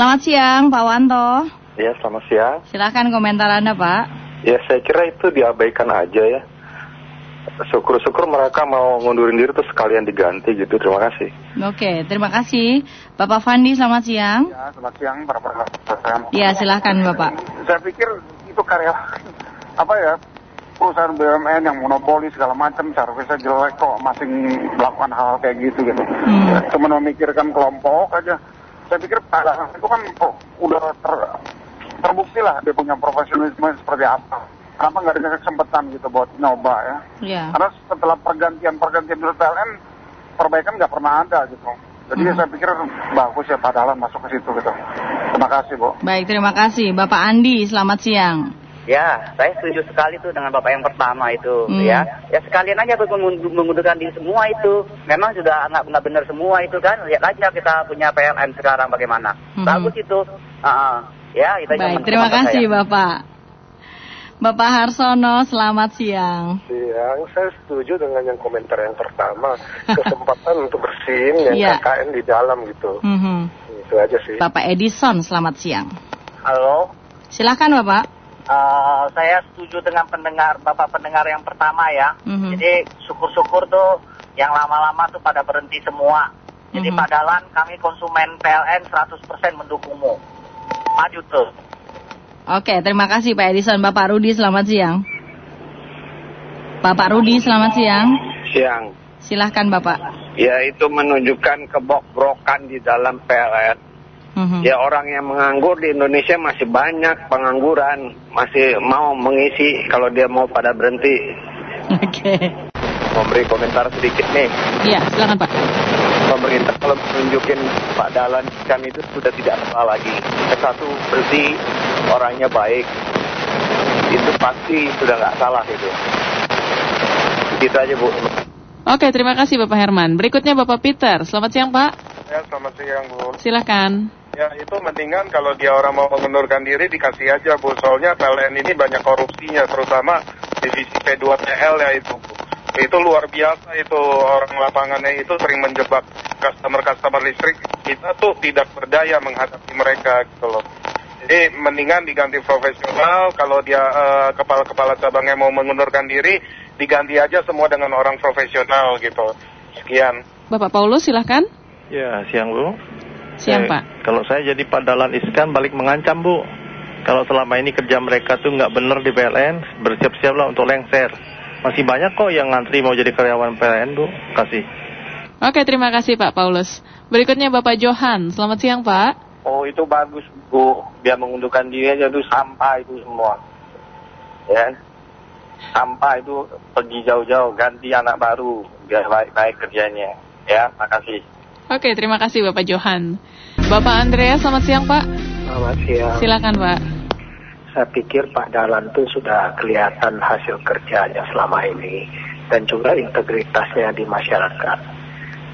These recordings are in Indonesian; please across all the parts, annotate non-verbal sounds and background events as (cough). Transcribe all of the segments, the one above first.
Selamat siang Pak Wanto. Ya, selamat siang. Silahkan komentar Anda Pak. Ya, saya kira itu diabaikan aja ya. Syukur-syukur mereka mau ngundurin diri terus sekalian diganti gitu. Terima kasih. Oke, terima kasih. Bapak Fandi, selamat siang. Ya, selamat siang para perusahaan. Ya, silahkan Bapak. Saya pikir itu karya apa ya perusahaan BUMN yang monopoli segala macam servisnya jelek kok masih melakukan hal kayak gitu gitu. Hmm. Cuma memikirkan kelompok aja. Saya pikir pada itu kan oh, udah ter, terbukti lah dia punya profesionalisme seperti apa. Kenapa nggak dikasih kesempatan gitu buat nyoba ya? Ya. Karena setelah pergantian-pergantian dulu PLN, perbaikan nggak pernah ada gitu. Jadi Hmm. saya pikir bagus ya Pak Dahlan masuk ke situ gitu. Terima kasih Bu. Baik, terima kasih. Bapak Andi, selamat siang. Ya, saya setuju sekali tuh dengan bapak yang pertama itu, Hmm. ya. Ya sekalian aja mengundurkan diri semua itu. Memang sudah nggak nggak benar semua itu kan. Lihat aja kita punya PLN sekarang bagaimana. Hmm. Bagus itu. Ah, ya, itu Baik, terima saya. kasih Bapak. Bapak Harsono, selamat siang. Siang, saya setuju dengan yang komentar yang pertama. (laughs) Kesempatan untuk bersihin yang Iya. KKN di dalam gitu. Mhm. Itu aja sih. Bapak Edison, selamat siang. Halo. Silahkan Bapak. Eh, saya setuju dengan pendengar bapak pendengar yang pertama ya. Mhm. Jadi syukur-syukur tuh yang lama-lama tuh pada berhenti semua. Jadi Mhm. padalan kami konsumen PLN 100% mendukungmu. Maju tuh. Oke, terima kasih Pak Edison. Bapak Rudi, selamat siang. Bapak Rudi, selamat siang. Siang. Silahkan Bapak. Ya itu menunjukkan kebobrokan di dalam PLN. Mhm. Ya orang yang menganggur di Indonesia masih banyak pengangguran, masih mau mengisi kalau dia mau pada berhenti. Oke. Memberi komentar sedikit nih. Iya, silakan Pak. Pemerintah kalau menunjukin Pak Dahlan kan itu sudah tidak salah lagi. Satu bersih, orangnya baik. Itu pasti sudah nggak salah itu. Gitu aja Bu. Oke, terima kasih Bapak Herman. Berikutnya Bapak Peter. Selamat siang Pak. Ya selamat siang Bu. Silahkan. Ya itu mendingan kalau dia orang mau mengundurkan diri dikasih aja Bu. Soalnya PLN ini banyak korupsinya terutama divisi P2TL ya itu Bu. Itu luar biasa itu orang lapangannya itu sering menjebak customer-customer listrik. Kita tuh tidak berdaya menghadapi mereka gitu loh. Jadi mendingan diganti profesional kalau dia eh, kepala-kepala cabangnya mau mengundurkan diri diganti aja semua dengan orang profesional gitu. Sekian. Bapak Paulus silahkan. Ya, siang Bu. Siang Eh, Pak. Kalau saya jadi Pak Dahlan Iskan balik mengancam Bu. Kalau selama ini kerja mereka tuh nggak benar di PLN, bersiap-siaplah untuk lengser. Masih banyak kok yang ngantri mau jadi karyawan PLN Bu. Kasih. Oke, terima kasih Pak Paulus. Berikutnya Bapak Johan. Selamat siang Pak. Oh itu bagus Bu, biar mengundurkan diri aja tuh sampah itu semua. Ya, sampah itu pergi jauh-jauh, ganti anak baru, biar baik-baik kerjanya. Ya, makasih. Oke, terima kasih Bapak Johan. Bapak Andreas, selamat siang Pak. Selamat siang. Silakan Pak. Saya pikir Pak Dahlan itu sudah kelihatan hasil kerjanya selama ini dan juga integritasnya di masyarakat.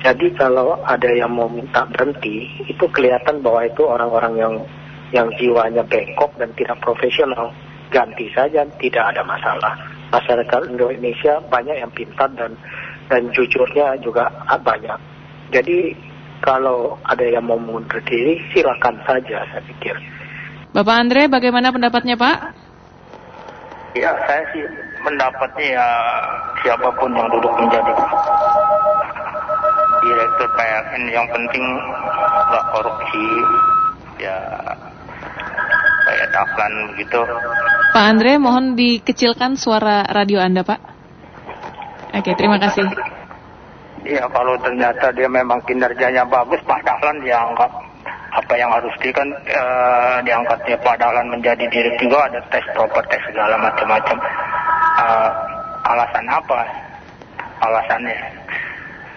Jadi kalau ada yang mau minta berhenti, itu kelihatan bahwa itu orang-orang yang yang jiwanya bengkok dan tidak profesional. Ganti saja, tidak ada masalah. Masyarakat Indonesia banyak yang pintar dan dan jujurnya juga banyak. Jadi kalau ada yang mau mundur diri, silakan saja saya pikir. Bapak Andre, bagaimana pendapatnya Pak? Ya, saya sih mendapatnya ya siapa pun yang duduk menjadi direktur PLN yang penting nggak korupsi ya kayak Dahlan begitu. Pak Andre, mohon dikecilkan suara radio Anda Pak. Oke, terima kasih. Ya kalau ternyata dia memang kinerjanya bagus, Pak Dahlan dianggap apa yang harus di kan eh, diangkatnya Pak Dahlan menjadi direktur ada tes proper tes segala macam-macam. Eh, alasan apa? Alasannya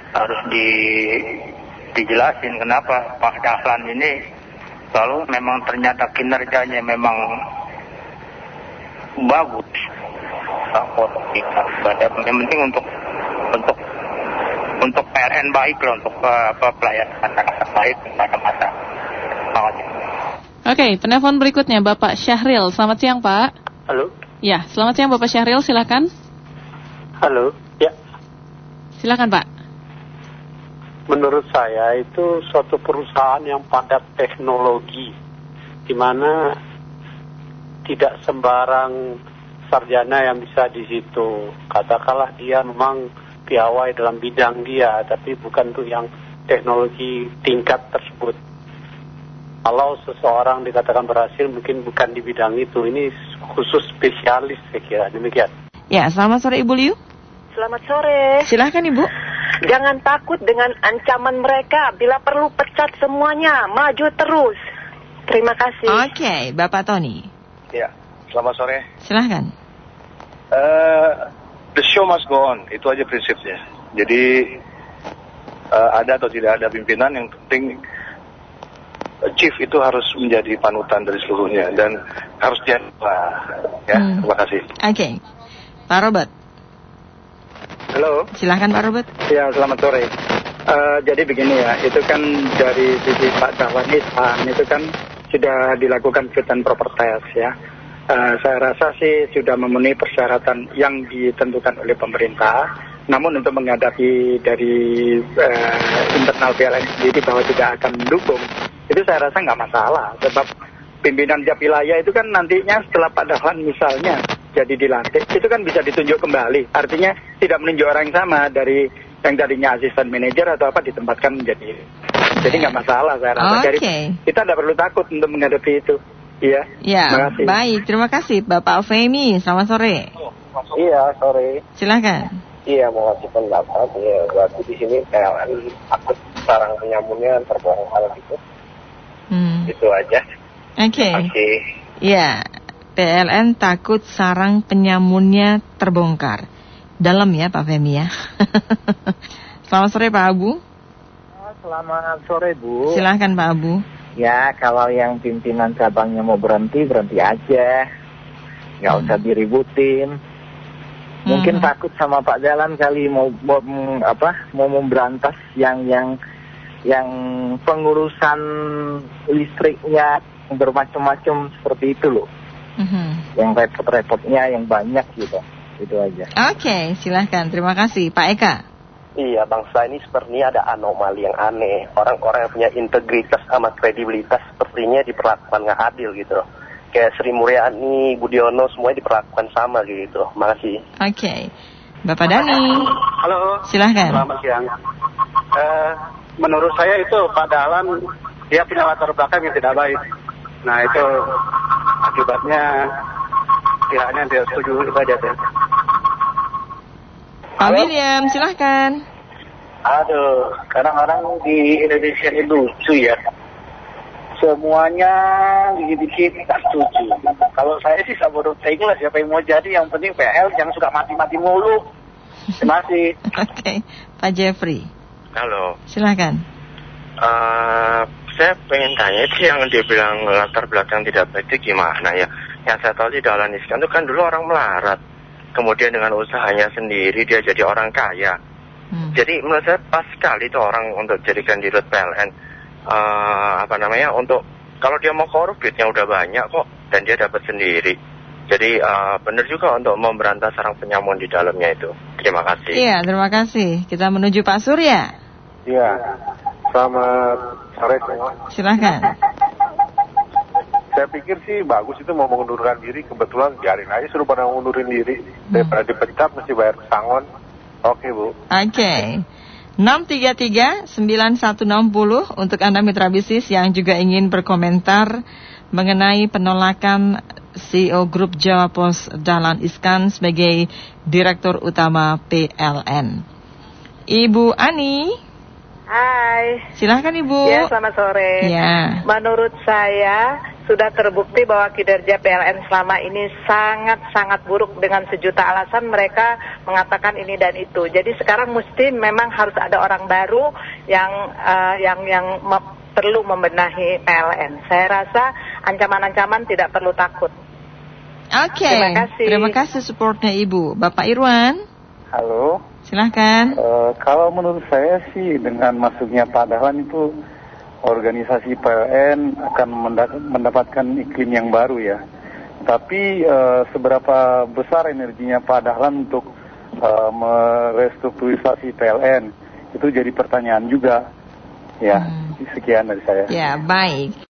harus di dijelasin kenapa Pak Dahlan ini kalau memang ternyata kinerjanya memang bagus. Support kita yang penting untuk PLN baik loh untuk apa pelayanan masyarakat baik kasih. Oke, penelpon berikutnya Bapak Syahril. Selamat siang Pak. Halo, Ya, selamat siang Bapak Syahril, silakan. halo, ya. Silakan Pak. menurut saya itu suatu perusahaan yang padat teknologi, di mana tidak sembarang sarjana yang bisa di situ. Katakanlah dia memang piawai dalam bidang dia, tapi bukan tuh yang teknologi tingkat tersebut. Kalau seseorang dikatakan berhasil, mungkin bukan di bidang itu. Ini khusus spesialis, saya kira. Demikian. Ya, selamat sore Ibu Liu. Selamat sore. Silahkan Ibu. Jangan takut dengan ancaman mereka. Bila perlu pecat semuanya, maju terus. Terima kasih. Oke, Bapak Tony. Ya, selamat sore. Silahkan. Eh, the show must go on, itu aja prinsipnya. Jadi eh, ada atau tidak ada pimpinan yang penting eh, chief itu harus menjadi panutan dari seluruhnya dan harus dia ya. Hmm. Terima kasih. Oke. Pak Robert, Halo, silahkan Pak Robert. ya selamat sore. Eh, jadi begini ya, itu kan dari sisi Pak Dahlan Iskan itu kan sudah dilakukan fit and proper test ya. Eh, saya rasa sih sudah memenuhi persyaratan yang ditentukan oleh pemerintah. Namun untuk menghadapi dari eh, internal PLN sendiri bahwa tidak akan mendukung, itu saya rasa nggak masalah. Sebab pimpinan Japilaya itu kan nantinya setelah Pak Dahlan misalnya jadi dilantik, itu kan bisa ditunjuk kembali. Artinya tidak menunjuk orang yang sama dari yang tadinya asisten manajer atau apa ditempatkan menjadi. Jadi nggak masalah saya rasa. Oke. Jadi kita tidak perlu takut untuk menghadapi itu. Iya. Ya, kasih. baik. Terima kasih Bapak Femi. Selamat sore. Iya, sore. Silahkan. Iya, mau ngasih pendapat. Ya, berarti di sini PLN takut sarang penyamunnya terbongkar gitu. Hmm. Itu aja. Oke. Oke. Ya, PLN takut sarang penyamunnya terbongkar. Dalam ya Pak Femi ya. (laughs) Selamat sore Pak Abu. Selamat sore Bu. Silahkan Pak Abu. Ya kalau yang pimpinan cabangnya mau berhenti berhenti aja, nggak usah diributin. Mungkin Hmm. takut sama Pak Jalan kali mau, mau apa mau memberantas yang yang yang pengurusan listriknya bermacam-macam seperti itu loh. Mhm. Yang repot-repotnya yang banyak gitu. Itu aja. Oke, silahkan. Terima kasih Pak Eka. Iya, bangsa ini sepertinya ada anomali yang aneh. Orang-orang yang punya integritas sama kredibilitas sepertinya diperlakukan nggak adil gitu loh. Kayak Sri Mulyani, Budiono, semuanya diperlakukan sama gitu. Makasih. Oke. Bapak Dani. Halo. Silahkan. Selamat siang. Eh, menurut saya itu Pak Dahlan dia punya latar belakang yang tidak baik. Nah itu akibatnya pihaknya tidak setuju itu aja sih. Pak William, silahkan. Aduh, kadang orang di Indonesia ini lucu ya. Semuanya dikit-dikit tak setuju. Kalau saya sih sabodo lah siapa yang mau jadi, yang penting PL jangan suka mati-mati mulu. Terima kasih. (laughs) Oke, Pak Jeffrey. Halo. Silahkan. Eh, saya pengen tanya itu yang dia bilang latar belakang tidak baik itu gimana ya? Yang saya tahu di Dahlan Iskan itu kan dulu orang melarat. Kemudian dengan usahanya sendiri dia jadi orang kaya. Jadi menurut saya pas sekali itu orang untuk jadikan dirut PLN. eh, apa namanya untuk kalau dia mau korup duitnya udah banyak kok dan dia dapat sendiri. Jadi eh, benar juga untuk memberantas sarang penyamun di dalamnya itu. Terima kasih. Iya, terima kasih. Kita menuju Pak Surya. Iya, selamat sore semua. Silahkan. Saya pikir sih bagus itu mau mengundurkan diri, kebetulan biarin aja suruh pada ngundurin diri. Daripada dipecat mesti bayar pesangon. Oke Bu. Oke. 633-9160 untuk Anda mitra bisnis yang juga ingin berkomentar mengenai penolakan CEO Grup Jawa Pos Dahlan Iskan sebagai Direktur Utama PLN. Ibu Ani, Hai. silahkan Ibu. Ya, selamat sore. Ya. Menurut saya sudah terbukti bahwa kinerja PLN selama ini sangat-sangat buruk dengan sejuta alasan mereka mengatakan ini dan itu. Jadi sekarang mesti memang harus ada orang baru yang eh, yang yang me- perlu membenahi PLN. Saya rasa ancaman-ancaman tidak perlu takut. Oke. Terima kasih. Terima kasih supportnya Ibu. Bapak Irwan, Halo. silahkan. Eh, kalau menurut saya sih dengan masuknya Pak Dahlan itu organisasi PLN akan menda- mendapatkan iklim yang baru ya. Tapi eh, seberapa besar energinya Pak Dahlan untuk eh, merestrukturisasi PLN? Itu jadi pertanyaan juga. Ya, sekian dari saya. Ya, baik.